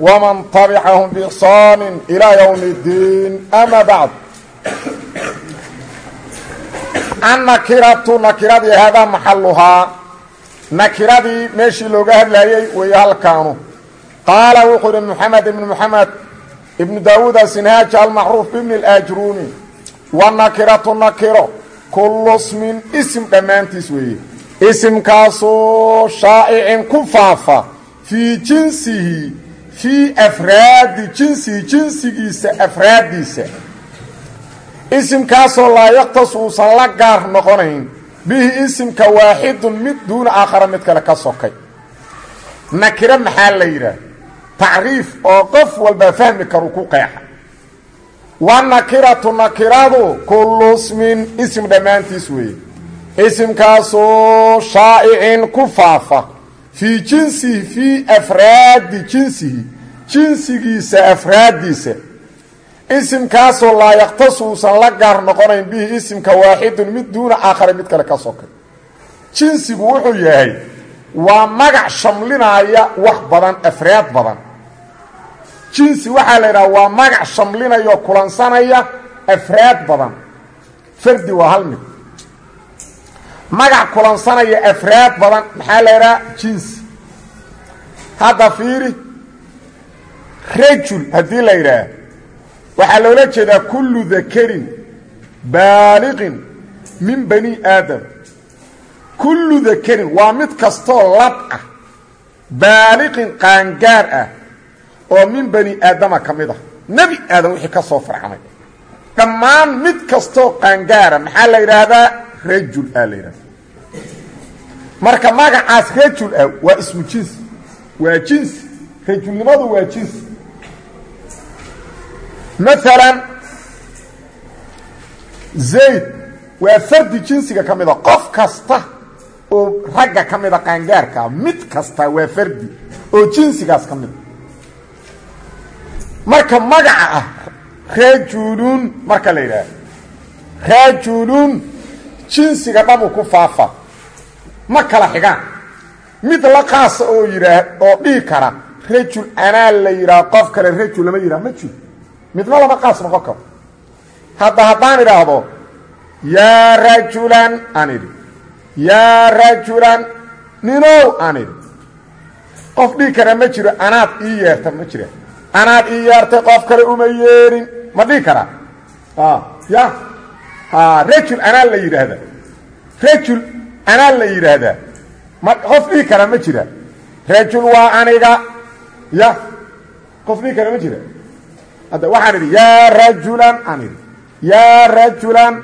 wman tabicahum bixsaani ilaa ywmi اddiin ama bacd annakiratu nakiradii haadaa maxaluhaa nakiradii meeshii looga hadlaayey weeye halkaanu qaala wuxuu ihi moxamed ibnu moxamed ibnu daawuud asinhaaj almacruuf bibni اlaajruumi wanakiratu nakiro kullu smin isim dhammaantiis weeye isimkaasoo shaa'icin ku faafa fii jinsihi afraadi jinsihi jinsigiisa afraaddiisa isimkaasoo laa yaktas uusan la gaar noqonayn. Bihi isimka waaxidun mid duuna aakhara mid kale ka sokay. Nakiro maxaa la yidhaah? Tacriif oo qof walba fahmi karu ku qeexa. Wa nakiratu nakiradu kullu isim dhammaantiis weeye. Isimkaasoo shaa'icin ku faafa fii jinsihi fii afraadi jinsihi jinsigiisa afraaddiisa isimkaasoo laa yaktasu uusan la gaar noqonayn bihi isimka waaxidun mid duuna aakhara mid kale ka sokay jinsigu wuxuu yahay waa magac shamlinaya wax badan afraad badan. Jinsi waxaa la yidhaha waa magac shamlinaya oo kulansanaya afraad badan. Fardi waa hal mid magac kulansanaya afraad badan maxaa la yidhaha? Jinsi hadda fiiri. Rajul haddii la yidhaah waxaa loola jeedaa kullu dakarin baaliqin min bani aadam. Kullu dakarin waa mid kastoo lab ah baaliqin qaangaar ah oo min bani aadama ka mid ah. Nebi aadam wixii ka soo farcamay dhammaan mid kastoo qaangaara maxaa la yidhaahdaa rajul aa la yidhahda marka magacaas rajul ah waa ismu jinsi waa jinsi rajulnimadu waa jinsi maalan zayd waa fardi jinsiga ka qof kasta oo ragga ka mida mid kasta waa fardi oo jinsigaas ka marka magaca ah rajulun marka la rajulun jinsiga dhamu ku faafa. Ma kala xigaan. Mid la qaasa oo yidhaah oo dhihi kara rajul anaa la yidhaha qof kale rajul lama yidhaha ma jiro. Midna lama qaas noqon karo. Hadda haddaan idhaahdo yaa rajulan aan yaa rajulan ninow aan qof dhihi kara ma jiro anaad ii yeerta ma jira. Anaad ii yeertay qof kale uma yeerin ma dhihi karaa ya rajul anaa la yidhaahdaa rajul anaa la yidhaahdaa ma qof dhihi kara ma jira. Rajul waa aniga. Ya qof dhihi kara ma jira. Hadda waxaan idhi yaa rajulan aan idhi. Yaa rajulan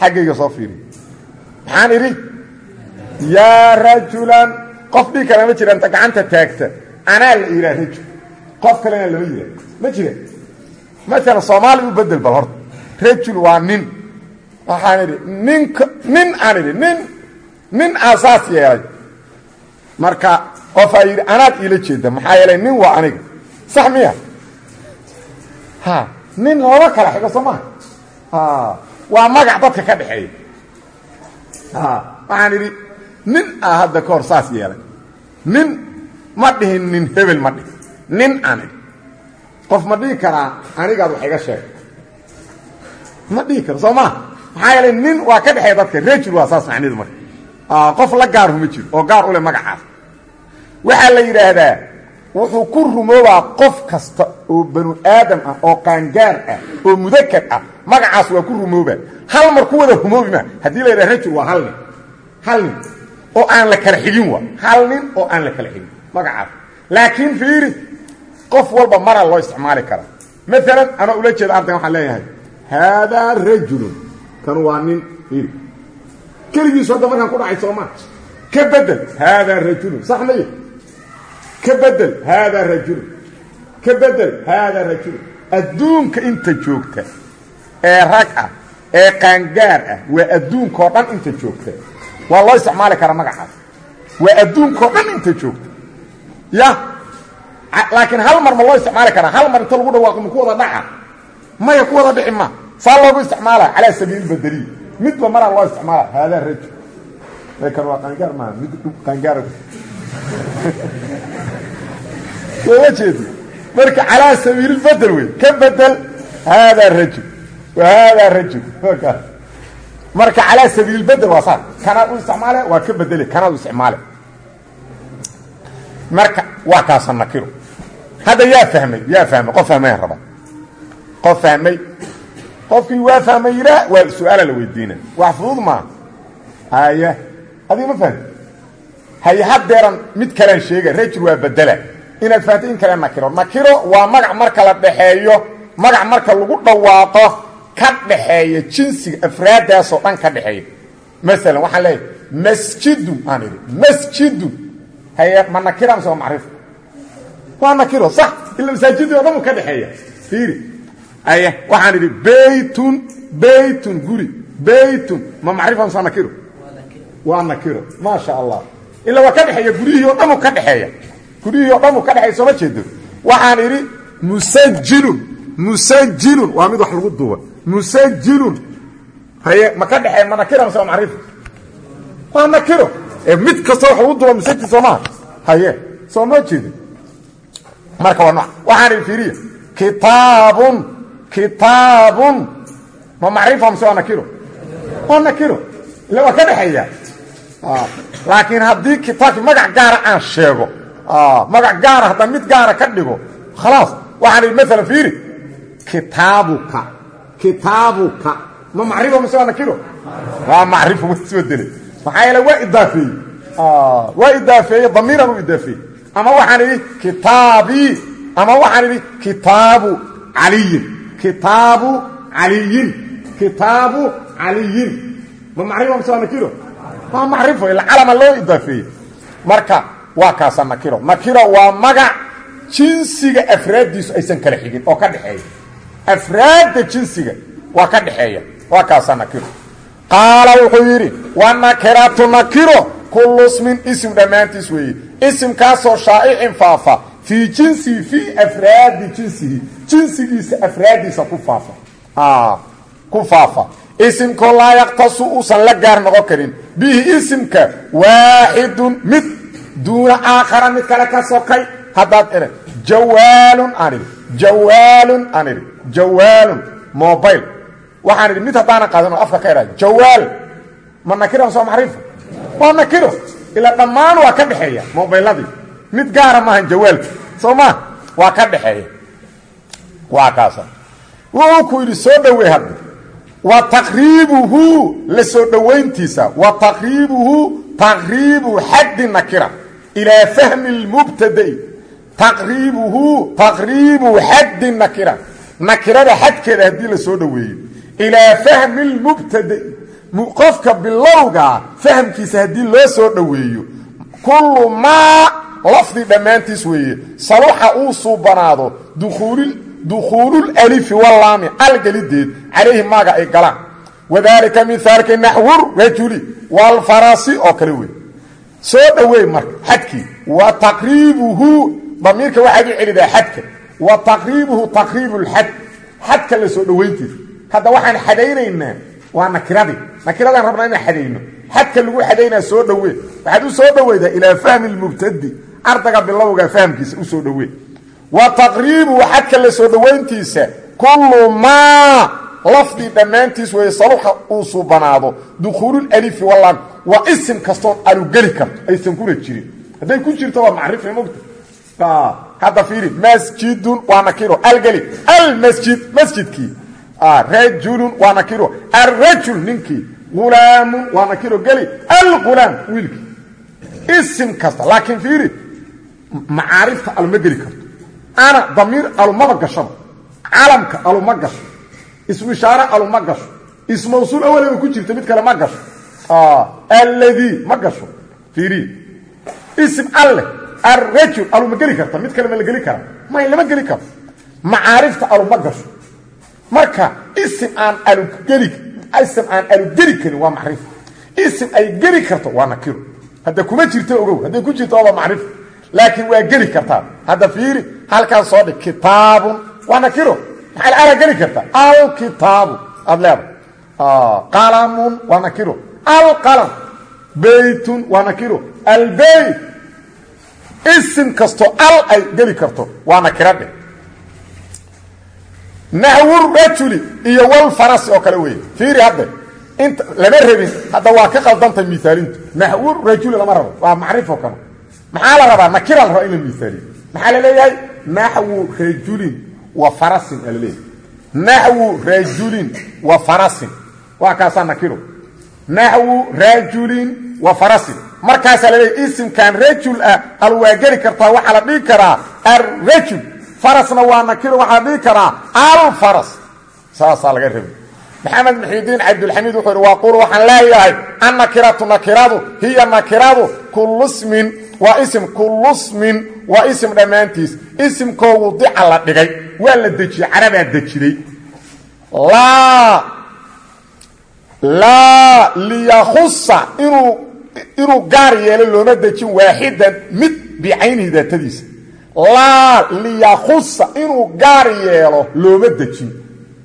xaggayga soo fiiri. Maxaan idhi yaa rajulan qof dhihi kara ma jira inta gacanta taagta. Anaa la yidhaha rajul. Qof kalena lama yidhah ma jira. Maalan soomaali u bedel bal horta rajul waa nin waxaan idhi ninka nin aan idhi nin nin aasaas yeelay. Marka qofaa yidhi anaad iila jeeda maxaa yeelay nin waa aniga. Sax miya? Ha nin lama kala xigo soo maha waa magac dadka ka dhexeeya. Waxaan idhi nin ah hadda ka hor saas yeelay. Nin ma dhihin nin hebel ma dhihin. Nin aan idhi qof ma dhihi karaa anigaad wax iga sheeg ma dhihi karo soo maha maxaa yeelay nin waa ka dhexeeya dadka rajul waa saas macnidu marka. Qof la gaarhu ma jiro oo gaar u leh magacaas. Waxaa la yidhaahdaa wuxuu ku rumoobaa qof kasta oo banu aadam ah oo qaangaar ah oo mudakar ah magacaas waa ku rumooba hal mar ku wada rumoobi ma la yidhaha rajul waa hal nin. Hal nin oo aan la kala xigin wa. Hal nin oo aan la kala xigin magacaas. Laakiin fiiri qof walba mara loo isticmaali karaa maalan anoo ula jeeda ardan waxaan leeyahay haadaa rajulun kan waa nin fiiri keligiisu hadda markaan ku dhacay sooma ka bedel haadaa rajulun sax maye ka bedel haadaa rajulun ka bedel haadaa rajulun adduunka inta joogta ee rag ah ee qaangaar ah waa adduunkao dhan inta joogta. Waa loo isticmaali karaa magacaas waa adduunkao dhan inta joogta. Ya laakiin hal mar ma loo isticmaali karaa hal mar inta lagu dhawaaqo ma ku wada dhaca. Maya ku wada dhici ma saa loogu isticmaala calaa sabiil badeliy midba maraa loo isticmaala haadaa rajul. Kan waa qaangaar maa mid qaangaara sooma jeedi marka calaa sabiil bedel wey ka bedel haadaa rajul. Wa haadaa rajul. Marka calaa sabiil bedel waa saa kanaad u isticmaale waa ka bedele kanaad u isticmaale. Marka waa kaasa nakiro hadda yaa fahmay yaa fahmay qof fahmayan raba qof fahmay qofkii waa fahmay yiraa waa su'aala la weydiina. Wax fudud maa haya adiga ma fahmi. Haye haddeeran mid kalean sheega rajul waa bedela inaad fahamtay in kale nakiro. Nakiro waa magac marka la dhaxeeyo magac marka lagu dhawaaqo ka dhaxeeya jinsiga afraaddaasoo dhan ka dhaxeeya. Maalan waxaan leeyahay masjidun aan idhi masjidun haye ma nakira mise waa macrifo? Waa nakiro sax ila masaajidii o dhan u ka dhexeeya fiiri waxaan idhi beytun beytun guri beytun ma macrifa waa nakiro waa nakiro maa sha allah. Ila waa ka dhexeeya guryihii o dhan u ka dhexeeya. Guryihii o dhan u ka dhexeeya sooma jeedo. Waxaan idhi musajilun musajilun waa mid wax lagu duuba musajilun haye ma ka dhexeeya ma nakira mise waa macrifo waa nakiro mid kasta wax lagu duuba musajil soo maha haye soo noo jeedo. Marka waa nooc. Waxaan idhi fiiriya kitaabun kitaabun. Ma macrifa mise waa nakiro waa nakiro ila waa ka dhexeeya. Laakiin haddii kitaabkii magac gaara aan sheego magac gaara haddaan mid gaara ka dhigo khalaas waxaan idhi maalan fiiri kitaabuka kitaabuka. Ma macrifo mise waa nakiro waa macrifo wa isbedele maxaa yeele waa idaafeeyey. Waa idaafeeye damiiran u idaafeeyey. Ama waxaan idhi kitaabii. Ama waxaan idhi kitaabu caliyin kitaabu caliyin. Kitaabu caliyin. Ma macrifo nakiro waa macrifo ila calama loo idaafeeyey. Marka waa kaasa nakiro nakiro waa magac jinsiga afraaddiisu aysan kala xigin oo ka dhexeeya. Afraadda jinsiga waa ka dhexeeya. Waa kaasa nakiro qaala wuxuu yidhi wa nakiratu nakiro kullu ismin isim dhammaantiis weeye. Isimkaasoo shaa'icin faafa. Fii jinsihi fii afraadi jinsihi jinsigiisa afraaddiisa ku faafa. Ku faafa. Isimkoo laa yaktasu uusan la gaar noqon karin. Bihi isimka waaxidun mid duuna aakhara mid kale ka sokay. Haddaad ina jawaalun aan jawaalun aan jawaalun mobile. Waxaan mid haddaanan qaadan afka ka idhaha jawaal. Ma nakira soo macrifo waa nakiro. Ilaa dhammaan waa ka dhexeeya mobayladii mid gaara maahan jawaalka. Soo maa waa ka dhexeeya waa kaasa wuxuu ku yidhi soo dhowey hadda wa taqriibuhu la soo dhowayntiisa. Wa taqriibuhu taqriibu xaddi nakira. Ilaa fahmi lmubtada'i taqriibuhu taqriibu xaddi nakira. Nakirada xadkeeda haddii la soo dhoweeyo ilaa fahmi lmubtada'i qofka bilowgaa fahamkiisa haddii loo soo dhoweeyo kullu maa lafdi dhammaantiis weeye saluxa uu suubanaado dukhuululalifi walaami algelideed calayhi maaga ay galaan wadaalika mihaalka naxwu rajuli walfarasi oo kale wey soo dhoweey marka xadkii wa taqriibuhu damiirka waxaad u celidaa xadka wa taqriibuhu taqriibu lxad xadka la soo dhowayntiisa hadda waxaan xadaynaynaa waa nakiradii nakiradaan rabnaa inaan xadayno xadka lagu xadaynaa soo dhowee waxaad u soo dhoweydaa ilaa fahmi lmubtadi ardaga bilowga fahamkiisa u soo wa taqriibuhu xadka la soo dhowayntiisa kullu maa lafdii dhammaantiis weeye saluxa uu suubanaado dukhuululalifi walaan waa isim kastoon alugeli karto aysan kuna jirin. Hadday ku jirto waa macrifa mogta hadda fiiri masjidun waa nakiro algeli almasjid masjidkii rajulun waa nakiro alrajul ninkii hulaamun waa nakiro geli algulaam wiilkii isim kasta laakiin fiiri macaarifta aluma geli karto ana damiir alumaba gashaba calamka aluma gasho ismu ishaare aluma gasho ismawsuul awaleba ku jirta mid kale ma gasho alladii ma gasho fiiriye isim alleh alrajul aluma geli karta. Mid kale ma la geli kara. May lama geli karo. Macaarifta aluma gasho marka isim aan alugeli isim aan alugeli karin waa macrifo isim ay geli karto waa nakiro hadda kuma jirto ogow. Hadday ku jirto oba macrifo laakiin waa geli kartaa hadda fiiri halkaan soo dhig kitaabun waa nakiro. Maxay ala geli kartaa alkitaabu aad leeda qalamun waa nakiro. Alqalam beytun waa nakiro. Albeyt isim kastoo al ay geli karto waa nakiro dheh. Naxwu rajuli iyo walfarasi oo kale weeye. Fiiri hadde inta lama rabin hadda waa ka qaldantay miaalintu naxwu rajuli lama rabo waa macrifo kale maxaa la rabaa? Nakira la rabaa in la miaaliyo maxaa la leeyahay naxwu rajulin wa farasin aa la leeyahay naxwu rajulin wa farasin waa kaasaa nakiro naxwu rajulin wa farasin markaasaa laleeyahy isimkan rajul ah al waa geli kartaa waxaa la dhihi karaa arrajul farasna waa nakiro waxaa la dhihi karaa alfaras saasaa laga rabi maxamed muxidiin cabdulxamiid wuxuu ihi waaqul waxaan leeyahay annakiratu isimkoo wudica la dhigay waa la dejiyey carabaa dejiday. Laa liyakusa inuu gaar yeelo looma dejin waaxidan mid bicaynihi daatadiisa. Laa liyakusa inuu gaar yeelo looma dejin.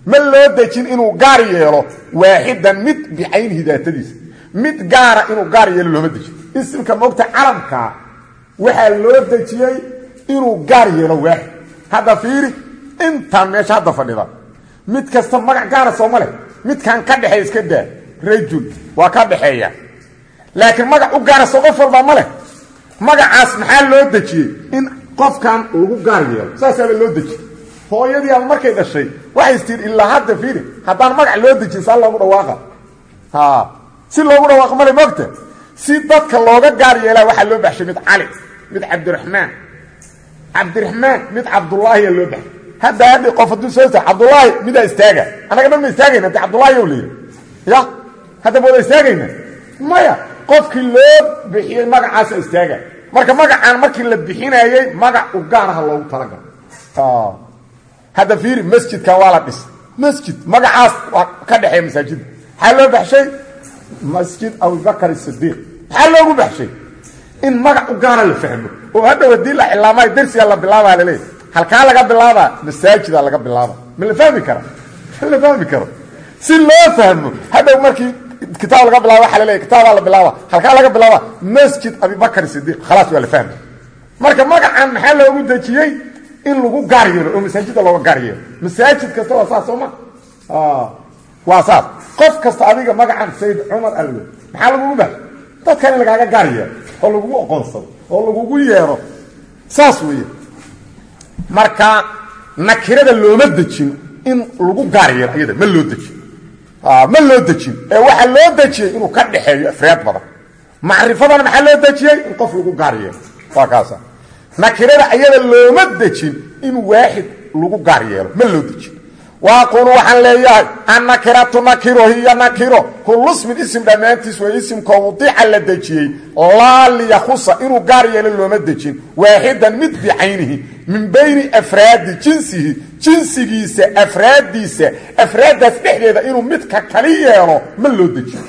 Ma loo dejin inuu gaar yeelo waaxidan mid bicaynihi daatadiisa. Mid gaara inuu gaar yeelo looma dejin. Isimka moogta calamkaa waxaa loo dejiyey inuu gaar yeelo waaxid hadda fiiri intaan meesha hadda fadhida. Mid kasta magac gaara sooma leh. Midkan ka dhexeeya iska daa. Rajul waa ka dhaxeeya laakiin magac u gaara soo qof walbaa ma magacaas maxaa loo dejiyey? In qofkan lagu gaar yeelo. Saasaaba loo dejiyey. Hooyadii ama markay dhashay waxay istiin ilaa hadda fiiri. Haddaan magac loo dejin saa loogu dhawaaqa. Si loogu dhawaaqo male mogta si dadka looga gaar yeelaa waxaa loo baxshay mid cali mid cabdiraxmaan cabdiraxmaan mid cabdulaahiya loo baxshay hadda hadhi qof hadduu soo istaag cabdulaahi midaa istaaga? Annaga dhan ma istaagayna de cabdulaahi o layidhi ya hadda ma wada istaagayna? Maya qofkii loo bixiyey magacaasa istaaga. Marka magacaan markii la bixinayey magac u gaaraha loogu talagalo hadda fiiri masjidkan waa la dhis masjid. Magacaas waa ka dhexeeya masaajida maxaa loo baxshay? Masjid abubakar sidiiq maxaa loogu baxshay in magac u gaara la fahmo. Oo hadhow haddii la cilaamayo dersiga la bilaabaa laleeya halkaa laga bilaabaa masaajida laga bilaaba ma la fahmi kara ma la fahmi karo? Si loo fahmo hadhow markii kitaab laga bilaaba waa laleeya kitaabaa la bilaaba halkaa laga bilaaba masjid abubakar sidiiq khalaas waa la fahma marka magacan maxaa loogu dejiyey? In lagu gaar yeelo oo masaajida looga gaar yeelo. Masaajid kasta waa saas sooma waa saas. Qof kasta adiga magacan sayd cumar alwe maxaa lagugu bahay dadkan in lagaaga gaar yeelo oo lagugu oqoonsado oo lagugu yeero. Saas weeye. Marka nakirada looma dejin in lagu gaar yeelo iyada ma loo dejin. Ma loo dejin. Ee waxaa loo dejiyey inuu ka dhexeeyo afraad badan. Macrifadana maxaa loo dejiyey in qof lagu gaar yeelo waa kaasa. Nakirada ayada looma dejin in waaxid lagu gaar yeelo ma loo dejin waaqulu waxaan leeyahay annakiratu nakiro hiya nakiro kullusmin isim dhammaantiis waa isimkoo wudica la dejiyey laa liyakusa inuu gaar yeelo looma dejin. Waaxidan mid bicaynihi min bayni afraadi jinsihi jinsigiisa afraaddiisa afraaddaas dhexdeeda inuu midka kali yeelo ma loo dejin.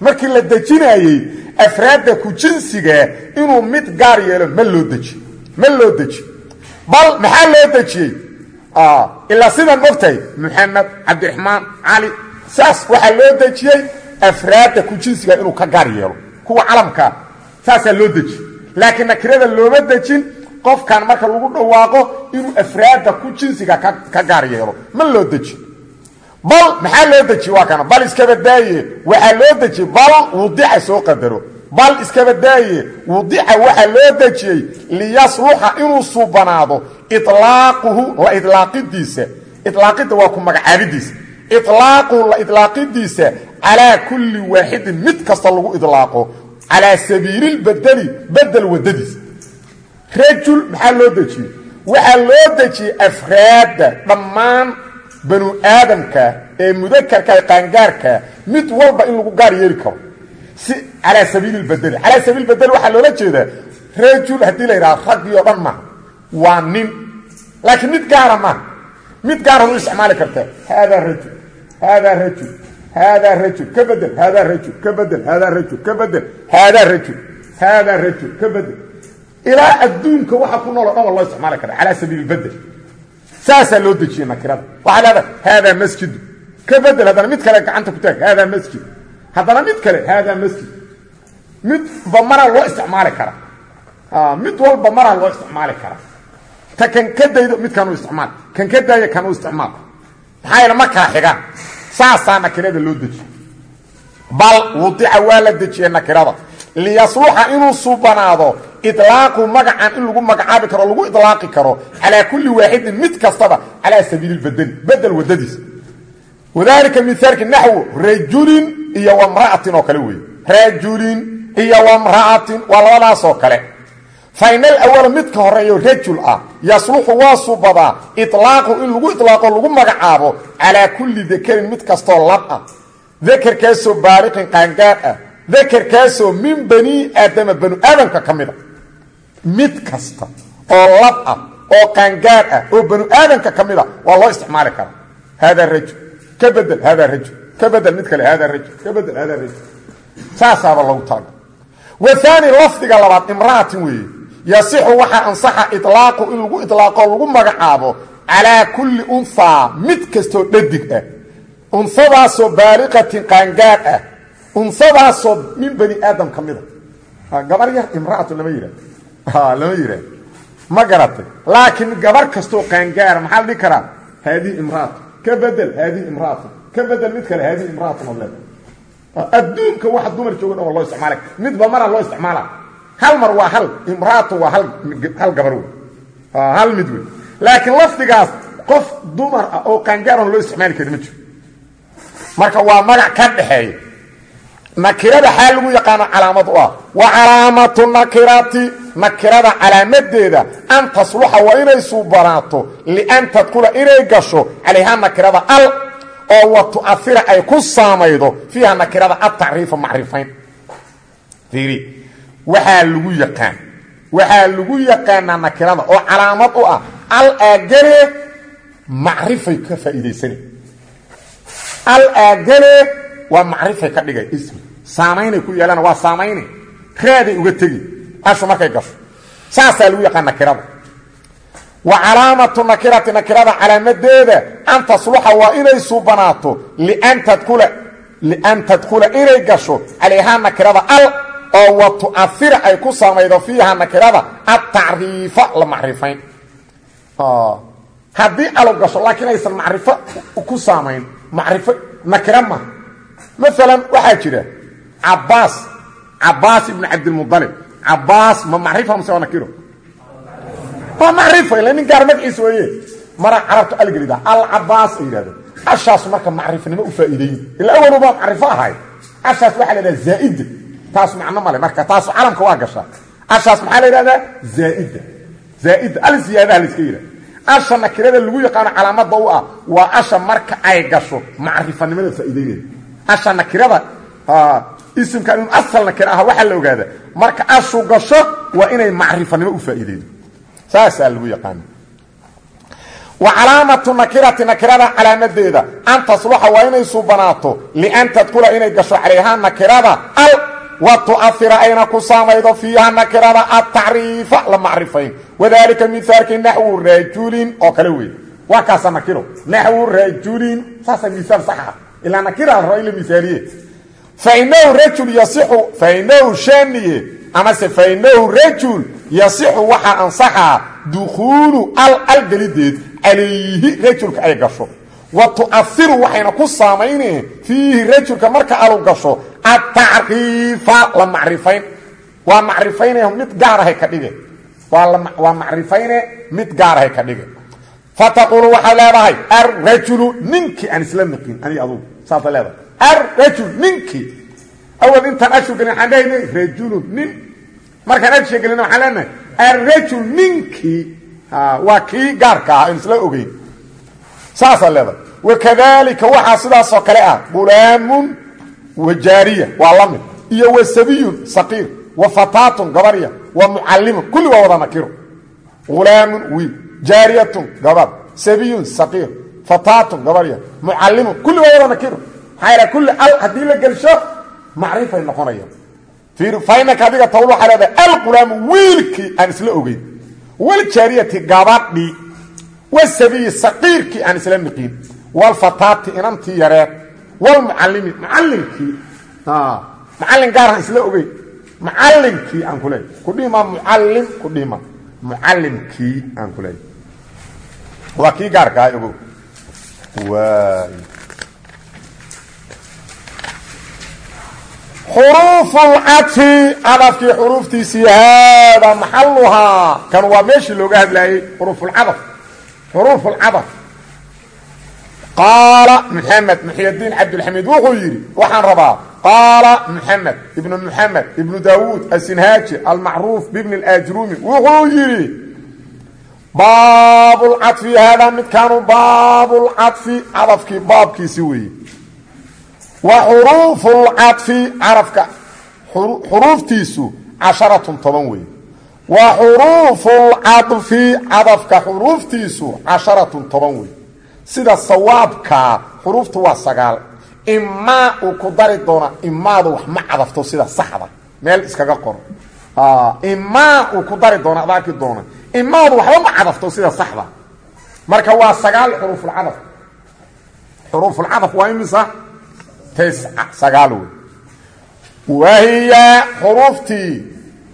Markii la dejinayey afraadda ku jinsigaa inuu mid gaar yeelo ma loo deji ma loo deji bal maxaa loo dejiyey ilaa sidaan mogtahay maxamed cabdiraxmaan cali saas waxaa loo dejiyey afraadda ku jinsiga inuu ka gaar yeelo kuwa calamkaa saasaa loo deji laakiin nakirada looma dejin qofkan marka lagu dhawaaqo inuu afraadda ku jinsiga ka gaar yeelo. Ma loo deji? Bal maxaa loo dejiye waa kana? Bal iskaba daaye waxaa loo dejiyey bal wudica soo qadaro bal iskaba daaye wudica waxaa loo dejiyey liyasluxa inuu suubanaado ilaaquhu la ilaaqidiisa ilaaqidda waa ku magacaabidiisa. Ilaaquhu la ilaaqidiisa calaa kulli waaxidin mid kasta lagu ilaaqo calaa sabiililbedeli bedel wadadiisa rajul maxaa loo dejiyey? Waxaa loo dejiyey afraadda dhammaan banu aadamka ee mudakarka ee qaangaarka mid walba in lagu gaar yeeli karo si calaa sabiili lbedeli calaa sabiil bedeli waxaa loola jeedaa rajul haddii la yidhaha raggii oo dhan waa nin. Laakiin mid gaara maaha mid gaarad u isticmaali kartaa haadaa rajul haadaa rajul haadaa rajul ka bedel rajul ka bedel rajul ka bedel rajul haadaa rajul ka bedel adduunka waxa ku nool dhan loo isticmaali kara calaa sabiili bedel saasaa loo dejiyey nakirada waxaa leedahay haadaa masjidu ka bedel mid kale gacanta ku taag. Haadaa masjid haddana mid kale haadaa masjid. Midba maraa loo isticmaali karaa mid walba maraa loo isticmaali karaa ta kan ka daydo midkanuu isticmaal. Kan ka daaya kanuu isticmaal. Maxaa yeele ma kala xigaan. Saasaa nakirada loo dejiye bal wudica waa la dejiyey nakirada. Liyasluxa inuu subanaado ilaaqu magacan in lagu magacaabi karo lagu ilaaqi karo calaa kulli waaxidin mid kastaba calaa sabiili badeli bedel wadadiisa wadalika miaalki naxwu rajulin iyo wamra'atin oo kale weeye. Rajulin iyo wamra'atin waa labadaasoo kale. Fa in alawala midka horeeyo rajul ah yasluxu waa subadaa ilaaqu in lagu ilaaqo lagu magacaabo calaa kulli dakarin mid kastoo lab ah. Dakarkaasoo baaliqin qaangaar ah. Dakarkaasoo min bani aadama banu aadamka ka mid a mid kasta oo lab ah oo qaangaar ah oo banu ka mid a waa loo isticmaali karaa ka bedel haadaa rajul ka bedel mid kale haadaa rajul ka bedel haadaa rajul saasaaba lagu talaga waani lafdiga labaad imra'atin weeye yasixu waxaa ansaxa ilaaqu in lagu ilaaqo lagu magacaabo calaa kulli unhaa mid kastoo dhadig ah unhadaasoo baaliqatin qaangaar ah unhadaasoo min bani aadam ka mida gabar yar imraatu lama yidhah lama yidhah ma gabar kastoo qaangaara maxaa la dhihi imraatu ka bedel haadihi imraatu ka bedel mid kale haadihi imraatu madle adduunka waxa dumar jooga dhan waa loo isticmaala midba maraa loo isticmaala. Hal mar waa hal imraatu waa hal gabar wey. Hal mid wey. Laakiin lafdigaas qof dumar ah oo qaangaaran loo isticmaali kari ma jiro. Marka waa magac ka dhaxeeya nakirada xaal lagu yaqaano calaamad u ah. Wa calaamatu nakirati nakirada calaamadeeda an tasluxa waa inay suubanaato lian tadkula inay gasho calayhaa nakirada al oo wa tu'aira ay ku saamaydo fiiha nakirada atacriifa macrifayn. Waxaa lagu yaqaan waxaa lagu yaqaanaa nakirada oo calaamad u ah al aagale macrifay ka faa'iidaysana al aagale waa macrifay ka dhigay ismi. Saamaynay ku yeelana waa saamayne raaday uga tegi ashu markay gasho. Saasaa lagu yaqaan nakirada. Wa calaamatu nakirati nakirada calaamadeeda an tasluxa waa inay suubanaato lian tadkula inay gasho calayhaa nakirada al oo wa tu'aira ay ku samaydo fiiha nakirada atacriifa la macrifayn. Haddii alo gasho laakiin aysan macrifo ku saamayn macrifo nakira maha maalan waxaa jira cabaas cabaas ibnu cabdilmualib cabaas ma macrifa mase waa nakiro waa macrifo ila nin gaar magaciisa weeye. Mara carabtu algelida alcabaas ay yidhahdeen. Ashaasu marka macrifnimo u faa'iideyn ila awaluba macrifo ahay ashaas waxaa la yidhahda zaaida taas macno male marka taasu calamka waa gashaa. Ashaas maxaa la yidhahdaa zaaida zaaida al ziyaadaha la iska yidhahda asha nakirada lagu yaqaano calaamada u ah waa asha marka ay gasho macrifanimada faa'iideyneda asha nakirada isimkan inu asal nakira aha waxaa la ogaada. Marka ashu gasho waa inay macrifanimo u faa'iideydo saasaa lagu yaqaana wa calaamatu nakirati nakirada calaamadeeda. An tasluxa waa inay suubanaato lian tadkula inay gasho calayhaa nakirada al wa tu'aira ayna ku saamaydo fiiha nakirada atacriifa la macrifayn. Wadalika mihaalkii naxwu rajulin oo kale wey waa kaasa nakiro. Naxwu rajulin saasa miaal sax ah. Ilaa nakira la raba in la miaaliye fainahu rajul yasixu fainahu shaniye amase fainahu rajul yasixu waxaa ansaxaa dukhuulu al algelideed calayhi rajulka ay gasho wa tu'airu waxayna ku saamayneen fiihi rajulka marka alu gasho atacriifa la macrifayn waa macrifayne mid gaarahay ka dhige waa macrifayne mid ka waxaa leedahay arrajulu ninkii aan isla naqin arrajul ninkii awal intaan ashu gelin waxaan lehaynay rajulun nin. Markaan asha gelina waxaan leenahay arrajul ninkii waa kii gaarka ah aan isla ogeyn. Saasaa leedahay. Wakadalika waxaa sidaasoo kale ah gulaamun wa jaariya waa la mid. Iyo wa sabiyun saqiir. Wa fataatun gabarya. Wa mucallimun kulli waa wada nakiro hulaamun wiil. Jaariyatun gabadh sabiyun saqiir. Fataatun gabarya. Mucallimun kulli waa wada nakiro maxaa kulli al haddii la gelsho macrifay noqonayaan. Fainaka adiga tawl waxaa leedahay alqulaamu wiilkii aan isla ogeyn. Waljaariyati gabadhii wasabiyi saqiirkii aan isla niqiin walfataati inantii yareed walmucallimi mucallinkii mucallin gaaraan isla ogeyn. Mucallimkii aan ku leey kudhihima mucallim kudhihima mucallimkii aan ku leey waa kii gaarkaa ogow xuruufu lcadfi cadafkii xuruuftiisii haada maxaluhaa kan waa meeshii looga hadlaayey xuruufulcadaf xuruufulcadaf qaala muxamed muxydiin cabdilxamiid wuxuu yidhi waxaan rabaa qaala muxamed ibnu muxamed ibnu daawuud asinhaaji almacruuf bibni اlajrumi wuxuu yidhi baabulcadfi haadaa midkaanu baabulcadfi cadafkii baabkiisi weeye wa xuruufu lcadfi carafka. Xuruuftiisu casharatun toban weeye. Wa xuruufu lcadfi cadafka xuruuftiisu casharatun toban weeye. Sida sawaabkaa xuruuftu waa sagaal. Imaa uu ku dari doona imaadu wax ma cadafto sida saxda. Meel iskaga qoro. Imaa uu ku doona ad doona. Imaadu waxba ma cadafto sida saxda. Marka waa sagaal xuruufulcadaf xuruufulcadaf waa imisa wahiya xuruuftii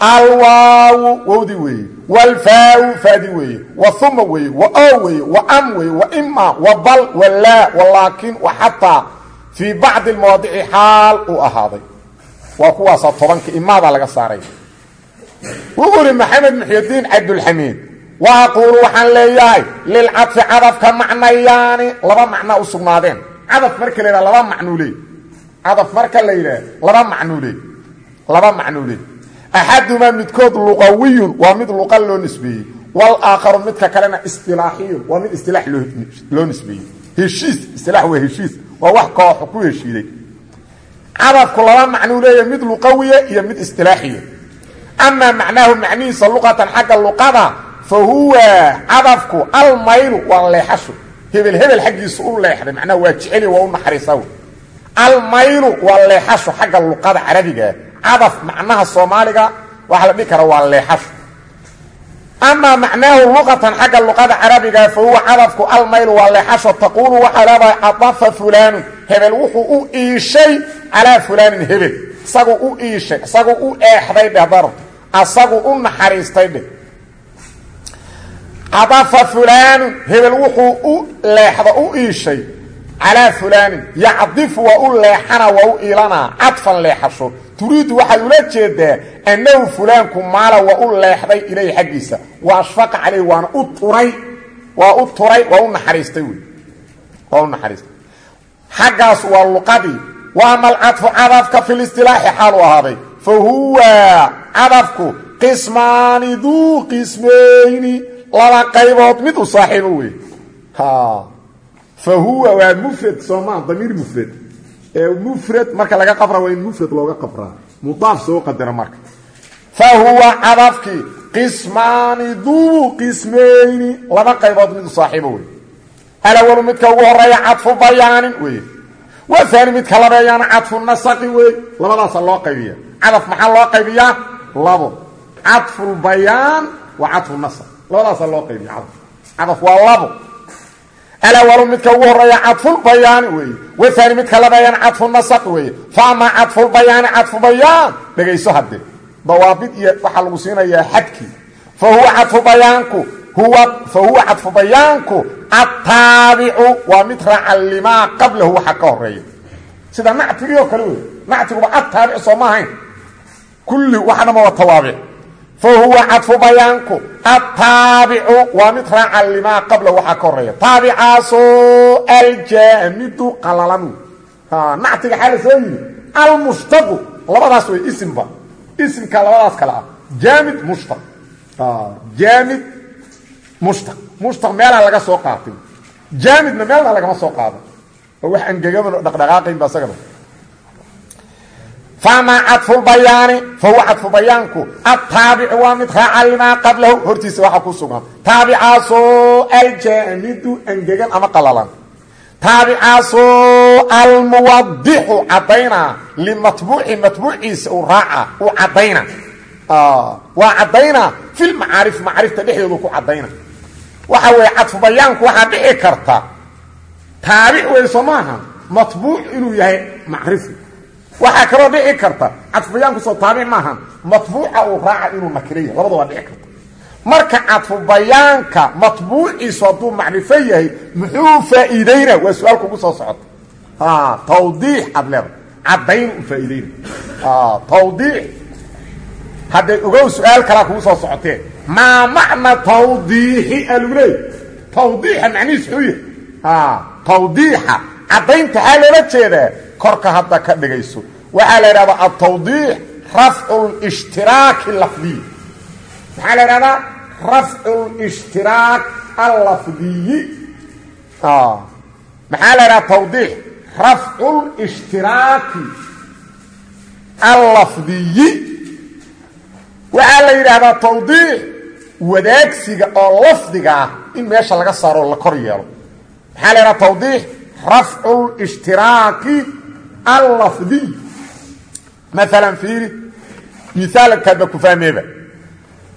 alwaawu wowdi weeye walfaau faadi weeye wa uma weeye wa o weeye wa am weeye wa ima wa bal walaa walaakin wa xataa fii bacdi lmawaadici xaal uu ahaaday. Waa kuwaasaa tobanka imaadaa laga saaray. Wuxuu ihi maxamed muxyidiin cabdulxamiid wa aquulu waxaan leeyahay lilcadfi cadafka macnayaani laba macnaa u sugnaadeen cadaf marka la yidhaah laba macnuu leey laba macnuu leey axadumaa midkood luqawiyun waa mid luqa loo nisbeeyey walaakharu midka kalena istilaaxiyun waa mid istilaax loo nisbeeyey heshiis istilaax waa heshiis waa wax kooxu ku heshiiday cadafku laba macnuu leeyahay mid luqawiya iyo mid istilaaxiya amaa macnaahu macnihiisa luqatan xagga luqada fa huwa cadafku almaylu waa leexasho hebel hebel xaggiisu u almaylu waa leexasho xagga luqada carabigaa cadaf macnaha soomaaliga waxaa la dhihi kara waa leexasho. Amaa macnaahu luqatan xagga luqada carabiga fa huwa cadafku almaylu waa leexasho. Taquulu waxaa leedahay cadafa fulaanu hebel wuxuu u iishay calaa fulaanin hebel. Isagu u iishay isagu u eexday dheh darab asagu u naxariistay dheh. Cadafa fulaanu hebel calaa fulaanin yacdifu waa u leexana waa u iilanaa cadfan leexasho turiidu waxaad ula jeedaa annahu fulaanku maala waa u leexday ilayhi xaggiisa wa ashfaqa caleyh waana u turay waa u turay waa u naxariistay wey waa u naxariistay xaggaas waa luqadii wa ama alcadfu cadafka fi listilaaxi xaalu ahaaday fa huwa cadafku qismaani duu laba qaybood mid u saaxiibo wey fa huwa waa mufrad soomaa damiir mufrad mufrad marka laga qabra waa in mufrad looga qabraa mudaaf soo qadara marka fa huwa cadafkii qismaani duu qismayni laba qaybood mid u saaxiibo wey alawalu midka ugu horreeya cadfu bayaanin wey waani midka labeeyana cadfu nasaqi wey labadaasa loo qaybiya cadaf maxaa loo qaybiyaa labo cadfulbayaan wa cadfu nasq labadaasa loo qaybiya cadaf cadaf waa labo alawalu midka ugu horreeya cadfulbayaani weeye waani midka labeeyana cadfu nasaq weeye fa amaa cadfulbayaani cadfubayaan dhegayso hadde. Dawaabid iyo waxaa lagu siinayaa xadkii fa huwa cadfubayaanku huwa fa huwa cadfubayaanku ataabicu waa mid raaca limaa qablahu waxa ka horreeya sida nactigii oo kale wey. Nactiguba ataabic soo ma ahayn kulli waxnama waa tawaabic fa huwa cadfubayaanku ataabicu waa mid raaca limaa qablahu waxaa ka horreeya taabicaasoo aljaamidu qalalan nactiga xaa la soo yiri almushtaqu labadaas way isimba isimka labadaas kale ah jaamid mushtaq jaamid mushtaq mushtaq meelaa laga soo qaatay jaamidna meelna lagama soo qaado oo wax angegaba dhaqdhaqaaqaynba isagaba famaa cadfulbayaani fahuwa cadfubayaanku ataabicu waa mid raaca limaa qablahu hortiisa waxaa ku sugan taabicaasoo aljaamidu angegan ama qalalan taabicaasoo almuwadixu caddayna limatbuuci matbuuciisa uu raaca uu caddayna waa caddayna filmacaarif macaarifta dhexdoodu ku caddayna waxa weeye cadfubayaanku waxaa dhici karta taabic weyso maaha matbuuc inuu yahay waxaa kaloo dhici karta cadfubayaanku soo taabic maaha matbuuca uu raaca inuu nakiro yahay labada waa dhici karta. Marka cadfubayaanka matbuuciisu hadduu macrifo yahay muxuu faa'iideyna waa su'aal kugu soo socota. Tawdiix aad leeda caddayn u faa'iideyna tawdiix. Hadday ogow su'aal kalaa kugu soo socotee maa macna tawdiixi alugu leey tawdiixa macnihiis xuu yahay? Tawdiixa. Caddaynta xaa loola jeedaa korka hadda ka dhigayso. Waxaa la idhahdaa altawdiix rafcu lishtiraaki lafdiy maxaa la idhahdaa rafcu lishtiraak allafdiyi maxaa la idhahdaa tawdiix? Rafcu lishtiraaki allafdiyi waxaa la yidhaahdaa tawdiix wadaagsiga oo lafdiga ah in meesha laga saaro la kor yeelo. Maxaa la yidhaha tawdiix? Rafcu lishtiraaki allafdiy maalan fiiri miaalkaadba ku fahmeeba.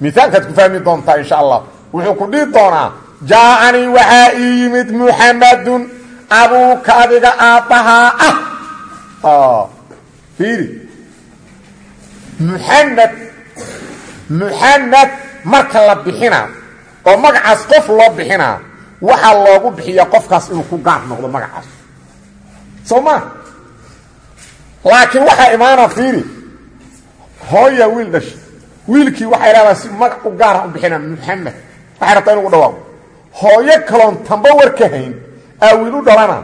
Miaalkaad ku fahmi doontaa insha allah wuxuu ku dhihi doonaa jaaanii waxaa ii yimid muxamadun abuuka adiga aabbahaa ah. Fiiri. Muxamed muxamed marka la bixinaa oo magacaas qof loo bixinaa waxaa loogu bixiyaa qofkaas inuu ku gaar laakiin waxaa imaana fiiri. Hooya wiil dhasha wiilkii waxay dhahdaa si magac u gaara u bixinaa muxamed waxay rabtaa inugu dhawaaqo. Hooyo kaloon tamba war ka hayn aa wiil u dhalana.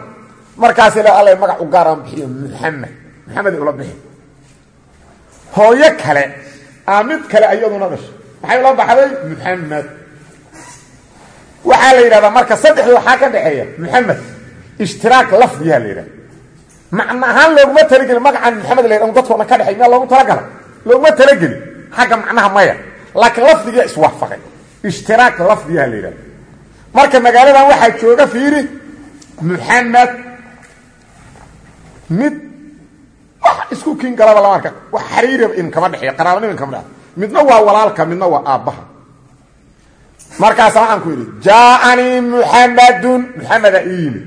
Markaas le alla magac u gaara bixiyo muxamed muxamed ula bixi. Hooyo kale aa mid kale ayaduna dhashay maxay ula baxday? Muxamed waxaa la yidhahdaa marka saddexdu waxaa ka dhexeeya muxamed ishtiraak lafdiyaa la yidhahda macno ahaan looguma magacan maxamed yidhah dadko dhan ka dhexey miyaa loogu talagalay. Looguma talagelin xagga macnaha maya. Laakiin lafdigiia iswaafaqay ishtiraak lafdiyaa la marka magaaladan waxaa jooga fiiri muxamed mid wax isku kiin galaba lama arka. Wax xariiriba inkama dhexeeyo qaraabanimo inkama dhexeyo midna waa walaalka midna waa aabbaha. Markaasa waxaan ku yidhi jaaanii muxamadun muxameda ii yimid.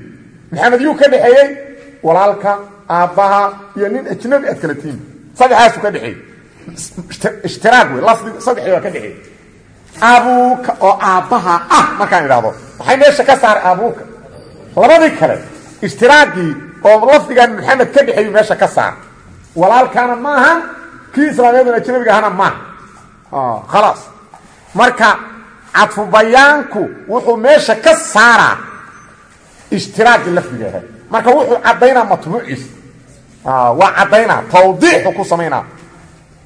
Yuu ka dhexeeyey walaalka aabbaha iyo nin ajnabi aad kala tiimi saddexdaasu ka dhexeeyey ishtiraag wey lafdi saddexdii waa ka dhexeeyey abuuka oo aabbaha ah markaan idhahdo maxay meesha ka saaray abuuka labadii kale ishtiraaggii oo lafdigan maxamed ka dhexeeyu meesha ka saar. Walaalkaana maaha kii islaamiyaduna ajnabiga ahana maaha khalaas. Marka cadfubayaanku wuxuu meesha ka saaraa ishtiraaggii lafdiga marka wuxuu caddaynaa matbuuciisa waa caddaynaa. Tawdiixu ku samaynaa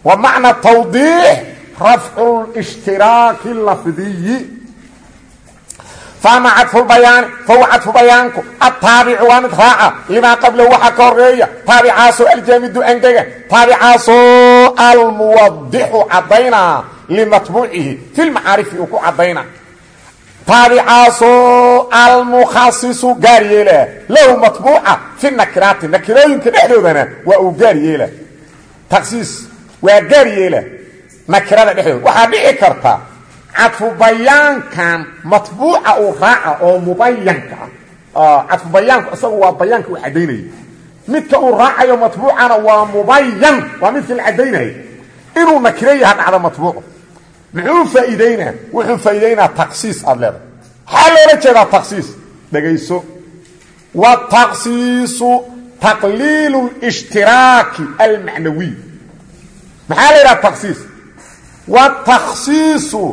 wa macna tawdiix rafcu lishtiraaki lafdiyi fama cadfubayaani fahuwa cadfubayaanku ataabicu waa mid raaca. Limaa qablahu waxaa ka horreeya taabicaasoo aljaamidu angega taabicaasoo almuwadixu caddaynaa limatbuucihi. Fi lmacaarifi uu ku caddaynaa taabicaasoo almukhasisu gaar yeela lahu matbuuca fi nakiraati nakirooyinka dhexdoodana waa uu gaar yeela taksiis waa gaar yeela nakirada dhexdooda. Waxaa dhici karta cadfubayaankan matbuuca uu raaca oo mubayanka ah. Cadfubayaanku isagu waa bayaanka uu caddaynaya midka uu raacayo matbuucana waa mubayan waa midkii la caddaynaya inuu nakiro yaha dhacda matbuucu muxuu faa'iideynaa wuxuu faa'iideynaa taksiis aad leedahay. Maxaa loola jeedaa taksiis dhegayso. Wataksiisu taqliilu lishtiraaki almacnawiy maxaa la yidhaha taksiis wataksiisu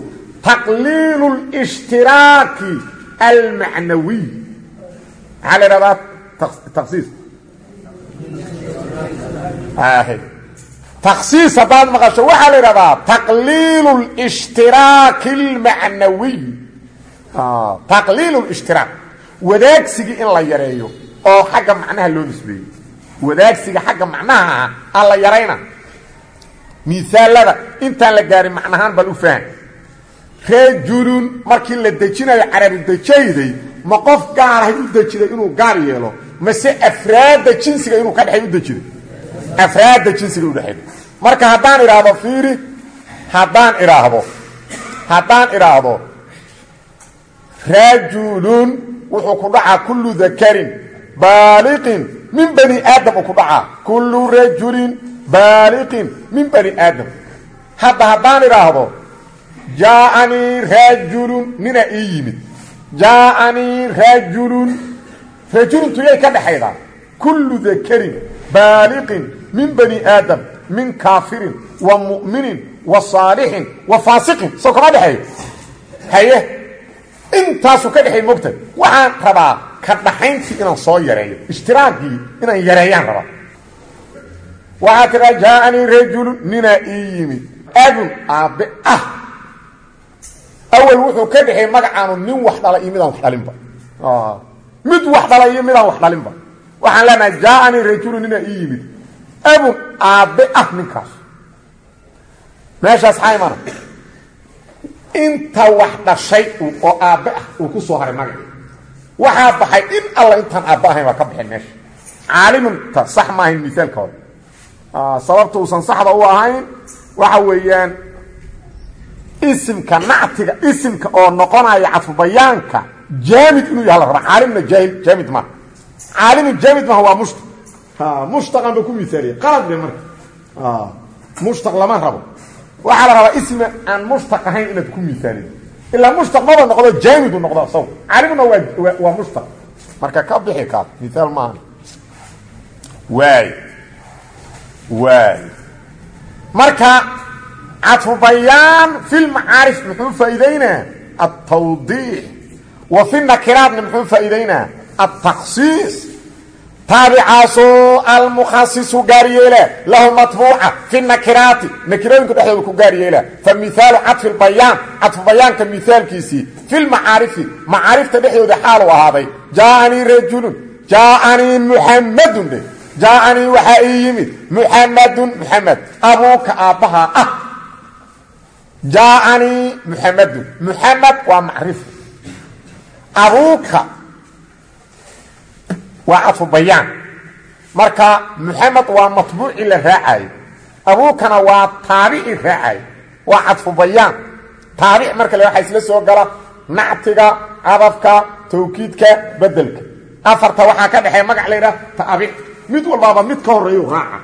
taqliilu lishtiraaki almacnawiy maxaa taksiis haddaad maqasho waxaa la yidhahdaa taqliilu lshtiraaki almacnawiy taqliilu lishtiraak wadaagsigii in la yareeyo oo xagga macnaha loo nisbeeyo wadaagsiga xagga macnaha ah aa la yarayna miaalada intaan la gaarin macnahaan bal u faham rajulun markii la dejinayo carabi dejayday ma qof gaarahay u dejiday inuu gaar yeelo mase afraadda jinsiga inuu ka dhexay u dejiday afraadda jinsiga udhexeey marka haddaan idhaahdo fiiri haddaan idhaahdo haddaan idhaahdo rajulun wuxuu ku dhacaa kullu dakarin baaliqin min bani aadam uu ku dhacaa kullu rajulin baaliqin min bani aadam. Hadda haddaan idhaahdo jaaanii rajulun nina ii yimid. Jaaanii rajulun rajuluntu yay ka dhexaydaa. Kullu dakarin baaliqin min bani aadam min kaafirin wa mu'minin wa saalixin wa faasiqin. Soo kama dhexeeyo haye intaasuu ka dhexay mogtay waxaan rabaa ka dhaxayntii inaan soo yareeyo. Ishtiraagii inaan yareeyaan rabaa. Waxaa tiraa jaaanii rajulun ninaa ii yimid. Abun aabbe ah. Awal wuxuu ka dhexeey magacaanu nin wax dhala iyo midaan wax dhalinba. Mid wax dhala iyo midaan wax dhalinba. Waxaan leenahay jaaanii rajulun ninaa ii yimid abun aabbe ah ninkaas. Meeshaas xaa imana inta wax dhashay oo aabbe ah uu ku soo haray magaci waxaa baxay in alla intaan aabbe ahayn waa ka baxeen meesha caalimunta sax ma ahayn miaalka hore sababta uusan saxda u ahayn waxa weeyaan isimka nactiga isimka oo noqonaya cadfubayaanka jaamid inuu yaha la rabaa caalimna jaamid maaha caalimun jaamid maaha waa mushtaq mushtaqan ba ku miaaliya qalad be marka. Mushtaq lama rabo. Waxaa la rabaa ismi aan mushtaq ahayn inaad ku miaalid ilaa mushtaq maba noqdo jaamidu noqdo isago caalimuna waa mushtaq. Marka ka bixi kaas miaal maaha waay. Waay. Marka cadfu bayaan fi lmacaarif muxuu faa'iideynaa? Altawdiix wa fi nakiraatna muxuu faa'iideynaa? Altakhsiis taabicaasoo almukhasisu gaar yeela lahu matbuuca fi nakiraati nakirooyinka dhexdooda ku gaar yeela fa mihaalu cadfi bayaan cadfu bayaanka mihaalkiisii fi lmacaarifi macaarifta dhexdooda xaalu ahaaday jaaanii rajulun jaaanii muxamadun dhe jaaanii waxaa ii yimid muxamadun muxamed abuuka aabbahaa ah jaaanii muxamadun waa cadfu bayaan. Marka muxamed waa matbuuci la raacayo. Abuukana waa taabici raacayo. Waa cadfu bayaan. Taabic marka le waxaa isla soo gala nactiga cadafka tawkiidka bedelka afarta waxaa ka dhexeeya magac la yidhaha taabic mid walbaaba mid ka horeeyu raaca.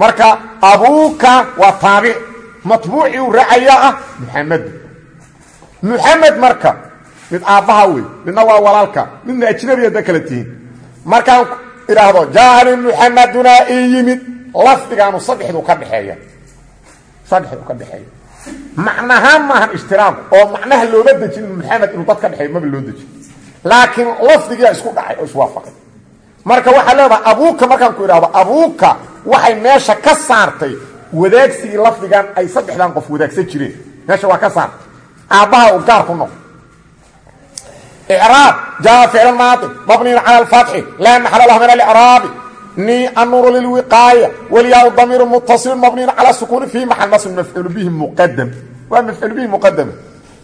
Marka abuuka waa taabic matbuuci uu raacaya ah muxamedu muxamed marka mid aabbaha wey midna waa walaalka midna ajnabi hadda kala markaan idhaahdo jaani muxamadunaa ii yimid. Lafdigaanu saddexdu ka dhexeeya saddexdu ka dhexeeya macnahaan maahan ishtiraaku oo macnaha looga dejin muxamed inuu dad ka dhexeeyo maba loo dejin. Laakiin lafdigiia isku dhacay oo iswaafaqay. Marka waxaa leedaha abuuka markaan ku idhahdo abuuka waxay meesha ka saartay wadaagsigii lafdigan ay saddexdan qof wadaagsan jireen. Meesha waa ka saartay. Aabbaha uu gaar ku noqo إعراب جاء فعل ماضي مبني على الفتح لا محل له من الإعراب ني النور للوقاية والياء الضمير متصل مبني على السكون في محل نصب مفعول به مقدم ومفعول به مقدم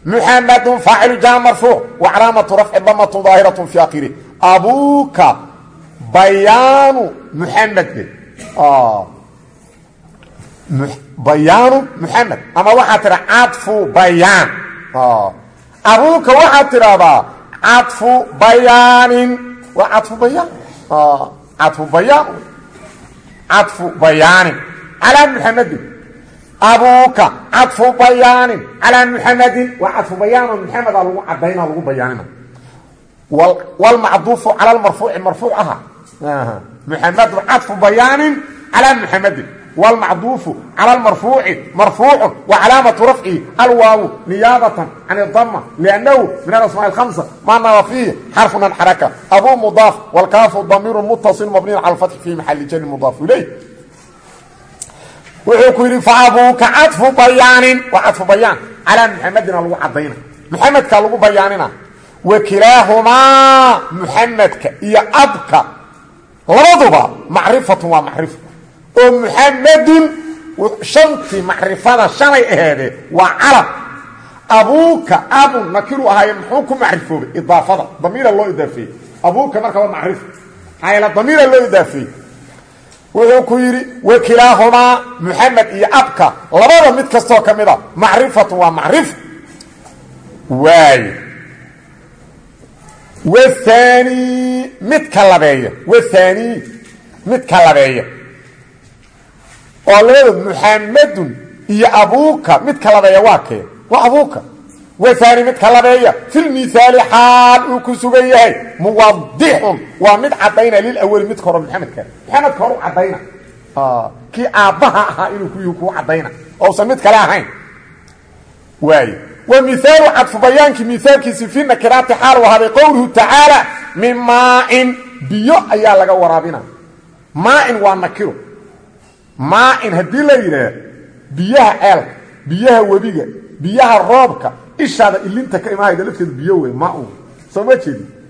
محمد فاعل جاء مرفوع وعلامة رفع ضمة ظاهرة في آخره أبوك بيان محمد آه مح... بيان محمد أما واحد ترى عطف بيان آه أبوك واحد cafu bayaanin waa cau bayaan cau bayaan cafu bayaanin calaa muxamadin abuuka cafu bayaanin calaa muxamadin waa cafu bayaanoo muxameda lagu cadaynaa lagu bayaanina wlmacduufu cala marfuuci marfuuc aha muxamedu cafu bayaanin calaa muxamadin calىa muxamedin والمعضوف على المرفوع مرفوع وعلامة رفعه الواو نيابة عن الضمة لأنه من الأسماء الخمسة ما نرى فيه حرف من حركة أبو مضاف والكاف ضمير متصل مبني على الفتح في محل جر مضاف إليه وحكي فأبوك عطف بيان وعطف بيان على محمد لو عضينا محمد كان لو بياننا وكلاهما محمد يا أبك labaduba macrifatun waa macrifo oo muxamadun shantii macrifada shalay aheede waa calam abuuka abun nakiru ahaaye muxuu ku macrifoobay idaafada damiira loo idaafeeyey abuuka marka waa macrifo maxaa damiira loo idaafeeyey wuxuu ku yidhi wakilaahumaa muxamed iyo abka labada mid kastoo ka mid a labeeya oo labada muxamadun iyo abuuka midka labeeya waa kee? Waa abuuka. Waani midka labeeya? Filmihaali xaal uu ku sugan yahay. Muwadixun waa mid cadayna lilawali midka hore maxamedka maxamedka hore u cadayna kii aabbaha ahaa inuu ku kuu cadayna ousan mid kale ahayn. Waayo wa mihaalu cadfu bayaankii mihaalkiisi fi nakiraati xaal ahaaday qowluhu tacaala min maain. Biyo ayaa laga waraabina maain waa nakiro maain haddii la yidhaah biyaha ceelka biyaha webiga biyaha roobka ishaada ilinta ka imaahayda lafteedu biyo wey maaun soo ma jeedi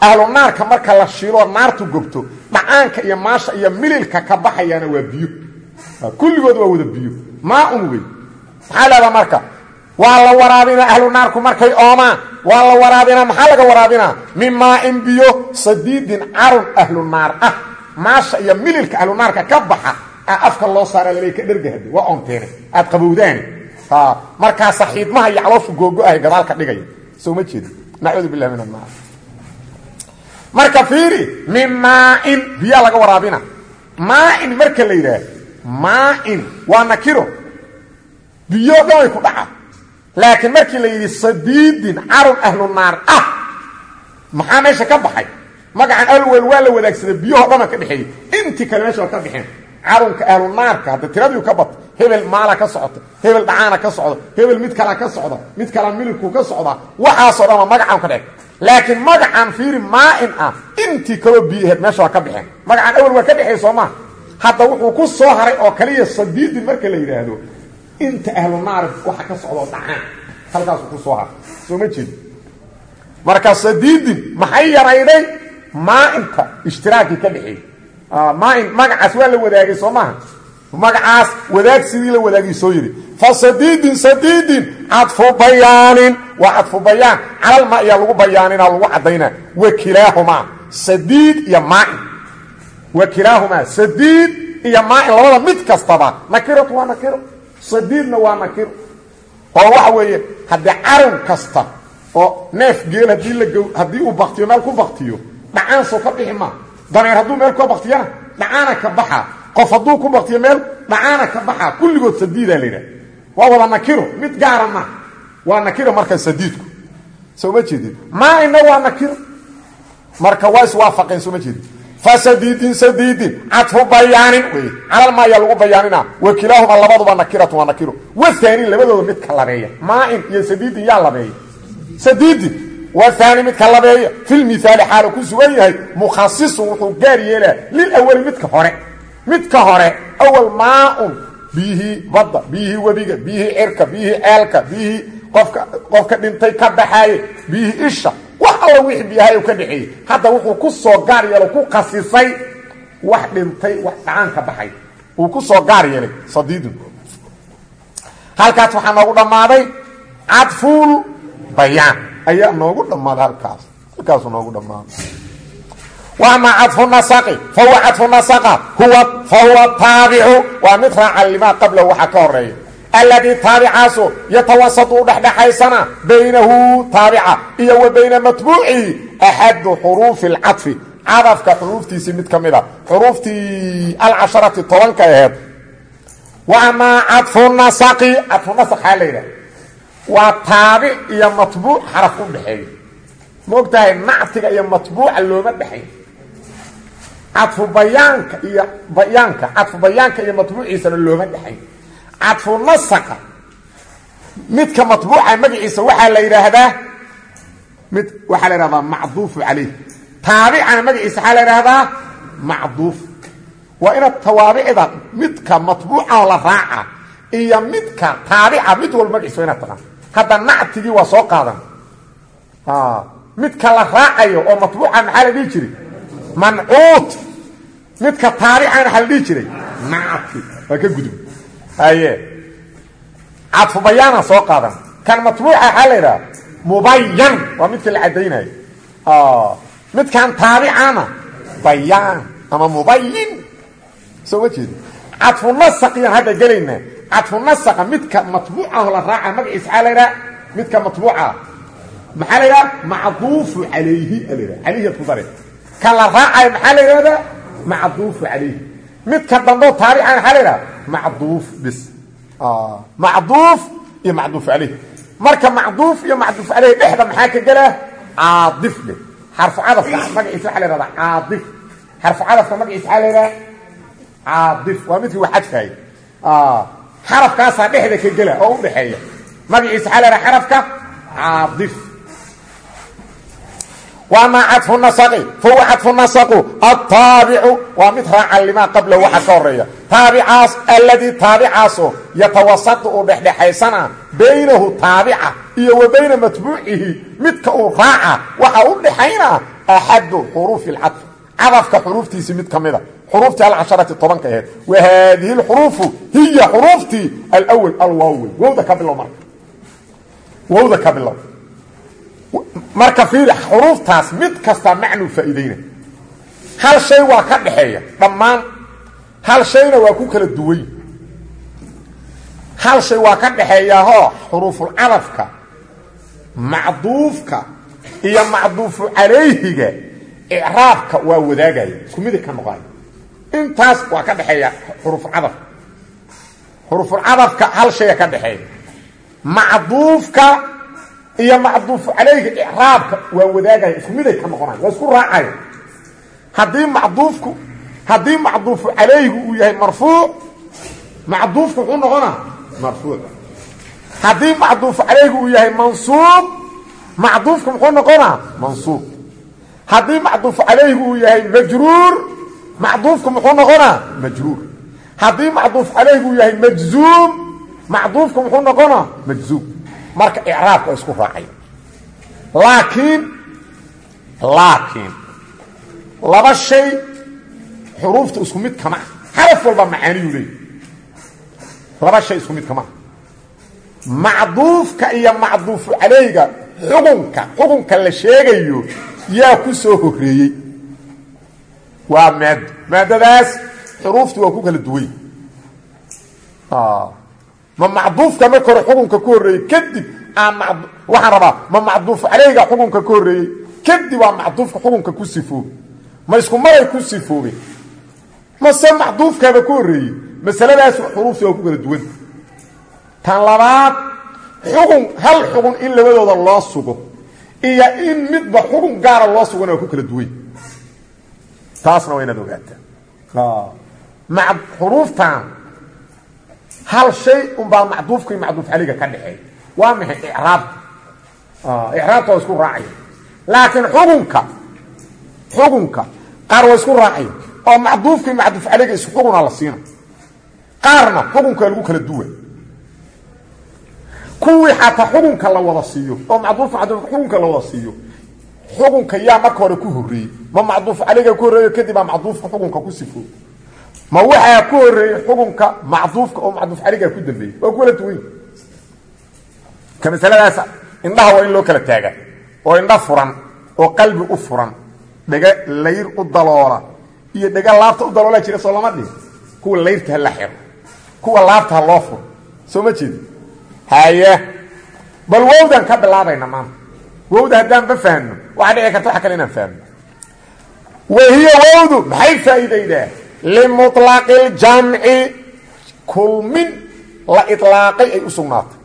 ahlu naarka marka la shiiloo naartu gobto dhacaanka iyo maasha iyo mililka ka baxayaana waa biyo. Kulligood waa wada biyo. Maaun wey. Maxaa leedaa marka? Waa la waraabinaa ahlu naarku markay oomaan. Waa la waraabinaa maxaa laga waraabinaa? Min maain biyo sadiidin carun ahlu naar ah. Iyo mililka ahlu naarka ka baxa afka loo saara lale ka dhergahade waa oonteene aad qabowdaani markaa saxiidmaha iyo calooshu googo-ahay gadaal ka dhigaya soo ma jeedi nacuudu billahi min marka fiiri min maain. Biyaa laga waraabina maain marka la yidhaah maain waa nakiro. Biyo dhan ku dhaca. Laakiin markii la yidhi sadiidin carun ahlu naar ah maxaa meesha ka baxay? Magacan alwel waa la wadaagsaday biyaho dhama ka dhexeeyey. Intii kale meesha ka baxeen carunka ahlu naarka hadda tiradiiu ka bata hebel maala ka socota hebel dhacaana ka socda hebel mid kala ka socda mid kala mililku ka socda waxaasoo dhan waa magacan ka dhex laakiin magacan fiiri maain ah intii kaloo biyaheed meesha ka baxeen magacan awel waa ka dhexeey soo maa hadda wuxuu ku soo haray oo kaliya sadiidin marka la yidhaahdo inta ahlu naari waxa ka socdoo dhacaan. Halkaasuu ku soo haray. Soo ma jeedi. Marka sadiidin maxay yarayday? Maainta ishtiraakii ka dhexeeyey maain magacaas waa la wadaagay soo magacaas wadaag sidii la wadaagay soo yidhi fa sadiidin sadiidin cadfu bayaanin waa cadfu bayaan. Calalma ayaa lagu bayaanina lagu caddaynaa wakilaahumaa sadiid iyo maain. Wakilaahumaa sadiid iyo maain labada mid kastaba nakiratu waa nakiro sadiidna waa nakiro oo waxa weeye haddii carun kasta oo neef geel haddii la haddii uu baktiyo meel ku baktiyo ka maa daneer hadduu meel ka baktiyana dhacaana ka baxa. Qof hadduu ku baktiyo meel dhacaana ka baxa. Kulligood sadiidaa laydhaha waa wada nakiro mid gaara waa nakiro marka sadiidku. Soo ma jeedin? Maaina waa nakiro marka waa iswaafaqeen soo ma jeedin. Fa sadiidin cadfu bayaanin. Wey calalma ayaa lagu bayaanina. Wakilaahuma labaduba nakiratu waa nakiro wathaanin labadooda midka labeeya. Maain iyo sadiidin yaa labeeya. Sadiidin waani midka labeeya filmiaali xaalu ku sugan yahay mukhasisun wuxuu gaar yeelaa lilawali midka hore. Midka hore awal maaun biyihii badda biyihii webiga biyihii cirka biyihii ceelka biyihii qofka qofka dhintay ka baxaaye biyihii isha. Wax alla wixii biyahay ka dhexeeyey hadda wuxuu ku soo gaar yeelo ku khasisay wax dhintay wax dhacaan ka baxay. Uu ku soo gaar yeelay sadiidun. Halkaas waxaa noogu dhammaaday bayaan ayaa noogu dhammaaday halkaas. Halkaasuu noogu dhammaaday waama cadfu nasaqi fahuwa cadfu nasaqa huwa fahuwa taabicu waa mid raaca limaa qablahu waxaa ka horreeya alladii taabicaasu yatawasatu baynahu taabica iyo wa bayna matbuucihi axadu xuruufi alcadfi cadafka xuruuftiisii mid ka mid a xuruuftii alcasharati tobanka aheed. Wamaa cadfu nasaqi cadfu nasaq waa taabic iyo matbuuc xaraf u dhexeeyo maog tahay nactiga iyo matbuuca looma dhexayn cadfu bayaanka iyo bayaanka cadfu bayaanka iyo matbuuciisana looma dhexayn cadfu nasaqa midka matbuuca magaciisa waxaa la yidhaahdaa mid waxaa la yidhahdaa macduufu calayh. Taabicana magaciisa waxaa la yidhaahdaa macduuf. Waa inaad tawaabicda midka matbuuca la raaca iyo midka taabica mid walba magaciisa waa inaad taqaan hadda nactigii waa soo qaadan. Midka la raacayo oo matbuuca maxaa la dhihi jiri mancuut. Midka taabicana waxaa la dhihi jiray? Nacti. Waa ka gudub. Haye. Cadfu bayaana soo qaadan. Kan matbuuca waxaa la yidhaha mubayan waa midka la caddaynayo. Midkan taabicana bayaan ama mubayin soo ma jeedo cadfu nasaqiyaan hadda gelaynaa cadfu nasaqa midka matbuucaho la raaca magaciisa waxaa la yidhaha midka matbuuca. Maxaa la yidhaha? Macduufu calayhi a la yidhaha. Calayhi ad ku dare kan la raacayo maxaa la yidhahdaa macduufu calayhi. Midka dambeo taabicana maxaa la yidhaha? Macduuf bis. Macduuf iyo macduuf calayh marka macduuf iyo macduuf calayh dhexda maxaa ka gela caadif dhe xarfu cadafka magaciisa waxaa la xarafkaasaa dhexda ka gela oo u dhexeeya. Magaciisa xalana xarafka caadif. Waama cadfu nasaqi fahuwa cadfu nasaqu ataabicu waa mid raaca limaa qablahu waxaa ka horreeya taabicaas alladii taabicaaso yatawasatu uu dhexdhexaysana baynahu taabica iyo wa bayna matbuucihi midka uu raaca waxaa u dhexayna axadu xuruufi lcadfi cadafka xuruuftiisii mid ka xuruuftii alcasharati tobanka aheed. Wa haadihi lxuruufu hiya xuruuftii alwl alwowe wowda ka bilow marka. Wowda ka bilow. Marka fiil xuruuftaas mid kasta macnuu faa'iideyna hal shay waa ka dhaxeeya dhammaan. Hal shayna waa ku kala duwan hal shay waa ka dhaxeeyaahoo xuruufulcadafka macduufka iyo macduufu calayhiga icraabka waa wadaagaya intaas waa ka dhexeeya xuruufulcadafka xuruufulcadafka hal shaya ka dhaxeeya macduufka iyo macduufu calayga icraabka waa wadaagaya isku miday ka noqonaya waa isku raacaya haddii macduufku haddii macduufu calaygu uu yahay marfuuc macduufku muxuu noqonaa marfuuc. Haddii macduufu calaygu uu yahay mansuub macduufku muxuu noqonaa mansuub. Haddii macduufu calaygu uu yahay majruur macduufku muxuu noqonaa? Majruur haddii macduufu calaygu uu yahay majzuum macduufku muxuu noqonaa? Majzuum. Marka icraabka isku raacay. Laakiin laakiin laba shay xuruufta isku mid kama. Ah xaraf walba macaaniyuu leey laba shay isku mid kama. Ah macduufka iyo macduufu calayga xukunka xukunka la sheegayo yaa ku soo horeeyey waa maado maadadaas xuruuftu waa ku kala duway. Ma macduufka marka hore xukunka ku horreeyey kadib waxaan rabaa ma macduuf calayga xukunka ka horreeyey kadib waa macduufka xukunka ku sifoobe. Ma isku maray ku sifoobe. Mase macduufkaaba ka horreeyey masaladaas xuruufta waa ku kala duwan. Tan labaad xukun hal xukun in labadooda loo sugo iyo in midba xukun gaara loo sugana waa ku kala duwan taasna waa inaad ogaataa xuruuftan hal shay unbaa macduufka iyo macduuf calayga ka dhexeeya waa maxay? Icraabta icraabta waa isku raacaya laakiin xukunka xukunka qaar waa isku raacaya oo macduufka iyo macduuf calayga isku xukuna la siina. Qaarna xukunkaa lagu kala duwa. Kuwii xataa xukunka la wada siiyo oo macduufka macduuf xukunka la wada siiyo xukunka yaa marka hore ku horreeyey ma macduuf calayga ku horreeyo kadib baa macduufka ku sifo. Ma waxaa ku horeeyey xukunka macduufka oo macduuf calaygaa ku dambeeyey. Waa ku kala duwany ka masaladaas indhaha waa in loo kala taaga oo indha furan oo qalbi u furan. Dhega layr u daloola. Iyo dhega laabta u daloola jira soo lama dhihin kuwa layrta la xiro. Kuwa laabta loo furo. Soo ma jeedi? Haye bal wowdan ka bilaabayna maanta. Wowda haddaanba fahmno waxaa dhici karta waxa kale inaan fahmno wahiya wowdu maxay faa'iidaydaa limuطlaqi اljamci kulmin la iطlaaqay ay u sugnaatay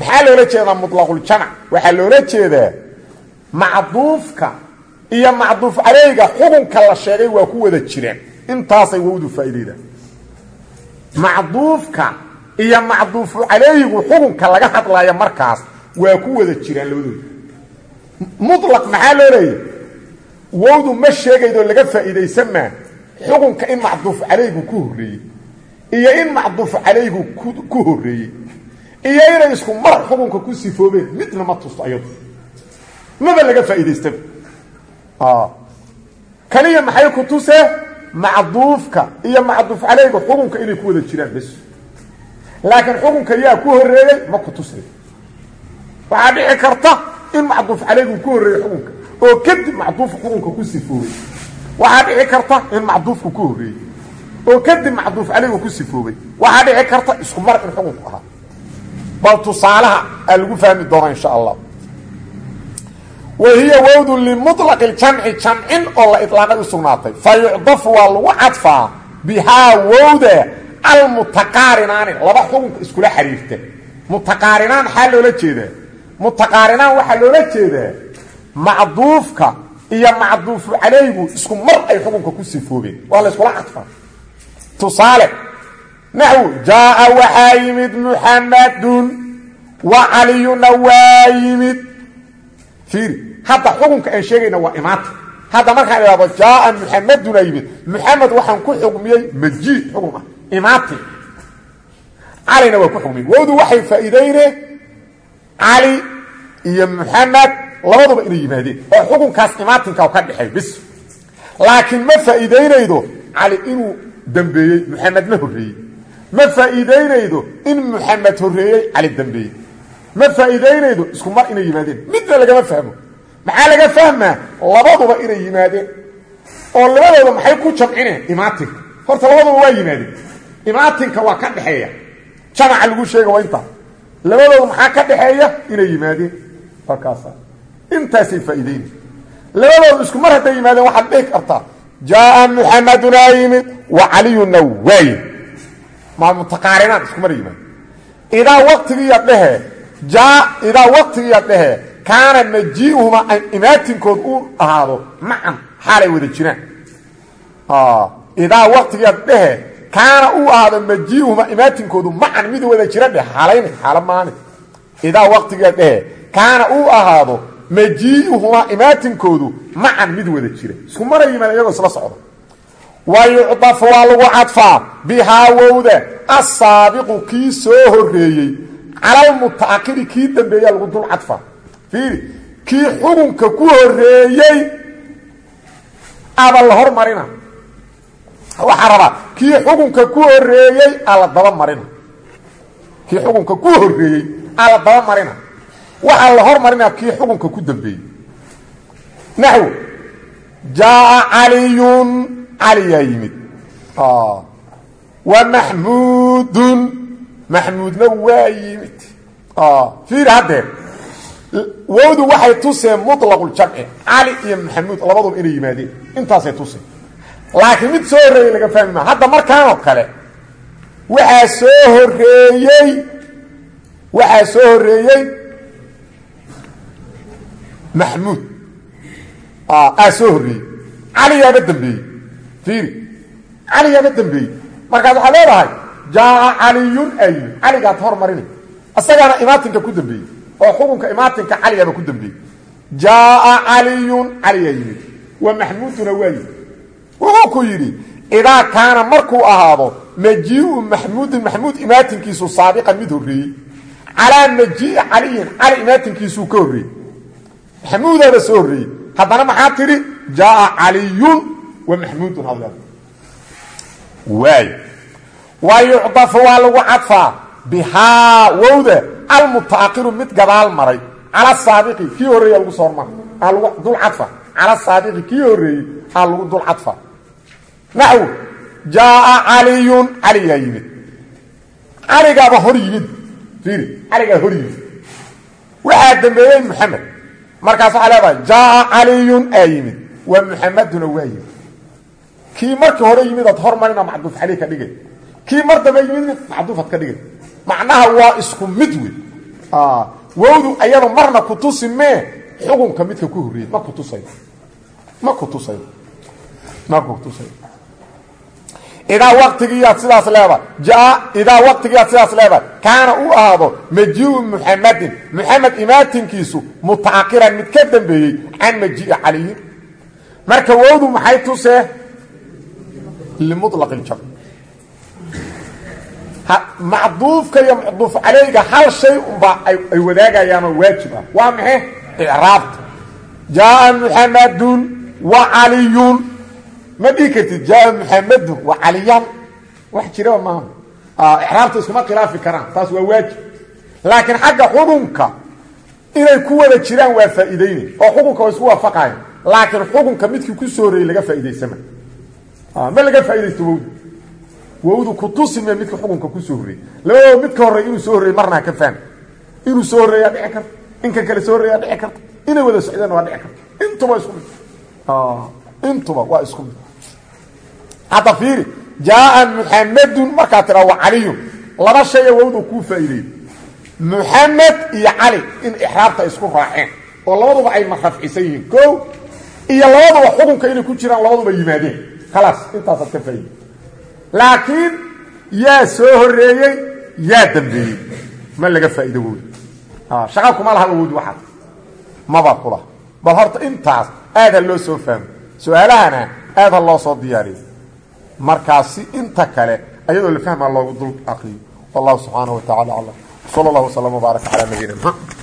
maxaa loola jeedaa muطlaquljamc waxaa loola jeedaa macduufka iyo macduuf calayga xukunka la sheegay waa ku wada jiraan intaasay wowdu faa'iidaydaa macduufka iyo macduufu calaygu xukunka laga hadlaya markaas waa ku wada jiraan labadooda muطlaq maxaa loo leeyahy wowdu ma sheegaydoo laga faa'iidaysan maa xukunka in macduuf calaygu ku horreeyey iyo in macduuf calaygu ku horreeyey iyo inay isku mar xukunka ku sifoobeen midna ma tusto ayadu. Maba laga faa'iidaystaba kaliya maxay ku tusee macduufka iyo macduuf caleyga xukunka inay ku wada jiraan bes. Laakiin xukunka yaa ku horeeyey ma ku tusay. Waxaa dhici karta in macduuf caleygu ku horeeyey xukunka oo kadib macduufka xukunka ku sifoobay waxaa dhici karta in macduufku ku horeeyey oo kadib macduuf caleygu ku sifoobay waxaa dhici karta isku mar in xukunku ahaa. Bal tusaalaha aa lagu fahmi doonaa insha allah. Wa hiya wowdu limulaqi ljamci jamcin oo la ilaaqay u sugnaatay. Fa yucdafu waa lagu cadfaa bihaa wowda almutaqaarinaani. Laba xukunka iskula xiriirta mutaqaarinaan waxaa loola jeedaa macduufka iyo macduufu calaygu isku mar ay xukunka ku sifoobeen. Waa la yskula cadfaa tusaale naxwu jaaa waxaa yimid muxamadun wa caliyuna waa yimid. Fiiri xukunka aan sheegayna waa imaanta. Hadda markaan idhahdo jaaa muxamaduna yimid muxamed waxaan ku xugmiyey maji xukun ah imaati calina waa ku xugmiyey. Wowdu iyo muxamed labaduba inay yimaadeen. Oo xukunkaas imaatinka ka dhexay bis laakiin ma faa'iideynaydo cali inuu dambeeyey muxamedna horreeyey. Ma faa'iideynaydo in muxamed horreeyey cali dambeeyey. Ma faa'iideynaydo isku mar inay yimaadeen. Midna lagama fahmo. Maxaa laga fahmaa? Labaduba inay yimaadeen. Oo labadooda maxay ku jamcineen imaatinka. Horta labaduba waa yimaadeen. Imaatinka waa ka dhexeeya. Jamaca lagu sheega waa labadooda maxaa ka dhexeeya? Inay yimaadeen halkaasa intaasay faa'iideyna labadooda isku mar hadday yimaadeen waxaad dhihi kartaa. Jaaa muxamadunaa yimid wa caliyuna waayin maa mutaqaarinaan isku mar yimaade idaa waqtigiiyaad dhehe jaa idaa waqtigiiyaad dhehe kaana majii'uhuma imaatinkood uu ahaado macan xaalay wada jiraan. Idaa waqtigiiyaad dhehe kaana uu ahaado majii'uhuma imaatinkoodu macan mid wada jira dheh xaalayna xaala maani idaa waqtigiiyaad dhehe kaana uu ahaado majii'uhumaa imaatinkoodu macan mid wada jira. Isku mara yimaada iyagoo isla socda wa yucdafu waa lagu cadfaa bihaa wowda assaabiqu kii soo horeeyey calalmutaakiri kii dambeeya lagu dul cadfaa. Fiiri kii xukunka ku horeeyey aba la hormarina. Waxaa rabaa kii xukunka ku horeeyey ala daba marina. Kii xukunka ku horeeyey ala waxaa la hormarinaa kii xukunka ku dambeeyey. Naxw jaaa caliyun. Caliyaa yimid. Wa maxmuudun. Maxmuudna waa yimid. Fiiri haddeer wowdu waxay tuseen muطlaquljamci cali iyo maxamuud labaduba inay yimaadeen. Intaasay tuseen. Laakiin mid soo horreeyey laga fahmi maa hadda markaanoo kale waxaa soo horeeyey waxaa soo horeeyey maxmuud aa soo horreeyey. Caliyaaba dambeeyey. Fiiri. Caliyaaba dambeeyey. Markaas waxaa leedahay jaaa caliyun yimid caligaad hormarinay isagaana imaatinka ku dambeeyey. Oo xukunka imaatinka caliyaaba ku dambeeyey. Jaaa caliyun caliyaa yimid. Wa maxmuuduna waa yimid. Wuxuu ku yidhi idaa kaana markuu ahaado majiiu maxmuudin maxmuud imaatinkiisu saabiqan mid horreeyey. Calaa majiii caliyin cali imaatinkiisuu ka maxmuudaaba soo horreeyey. Haddana maxaa tidhi? Jaaa caliyun wa maxmuudun hadle waay. Wa yucdafu waa lagu cadfaa bihaa wowda almutaaqiru mid gadaal maray. Cala saabiqi kii horreeya lagu soo hormar aa lagu dul cadfa. Cala saabiqi kii horreeyey aa lagu dul cadfa. Naxw jaaa caliyun caliyaa yimid. Caligaaba hor yimid. Fiiri caligaa hor yimid. Waxaa dambeeyey muxamed markaas waxaa leedahay jaaa caliyun aa yimid. Wa muxamaduna waa yimid. Kii markii hore yimid ad hormarina macduuf caley ka dhigay. Kii mar dambe yimid macduufad ka dhigay. Macnaha waa isku mid wey wowdu ayada marna kutusi mee xukunka midka ku horreeyey ma kutusayo ma kutusayo ma kutusayo idaa waqtigiiyaad sidaas leedahay jaa idaa waqtigiiyaad sidaas leedahay kaana uu ahaado majiiu muxamadin muxamed imaatinkiisu mutaaqiran mid ka dambeeyey can majii'i caliyin marka wowdu maxay tusee limulaq iljamc macduufka iyo macduuf caleyga hal shay unbaa ay wadaagayaanoo waajib ah waa maxe icraabta jaaa muxamadun wa caliyun ma dhihi kartid jaa muxamedun wa caliyaan wax jiraba maaha. Icraabta iskuma khilaafi karaan taas waa waajib. Laakiin xagga xukunka inay ku wada jiraan waa faa'iideyne oo xukunka waa isku waafaqayan laakiin xukunka midkii ku soo horreeyey laga faa'idaysama ma laga faaidaysto wowdu wowdu kutusime midka xukunka ku soo horreeyey labadaba midka horreey inuu soo horreeyey marna ha ka fahmi. Inuu soo horreeyaa dhici karta inka kale soo horreeyaa dhici karta inay wada socdaan waa dhici karta intuba isku mid. Intuba waa isku mid hadda fiiri jaaa muxamedun markaa tiraa wa caliyun laba shaya wowdu kuu faa'iideeyey. Muxamed iyo cali in ixraabta isku raaceen oo labaduba ay marrafcisan yihiin. Ko iyo labaduba xukunka inay ku jiraan labaduba yimaadeen. Khalaas intaasaad ka faa'iide laakiin yaa soo horreeyey yaa dambeeyey. Ma laga faa'iido wowda shaqa kuma laha wowdi waxaas maba kula bal horta intaas aad ha loo soo fahmo. Su'aalahana aad ha loo soo diyaariyo markaasi inta kale ayadoo la fahma loogu dul aqliyo wallahu subxaanaه wa tacala aclam sal اllah wslm wbaaraka calaa nabiyina mxamed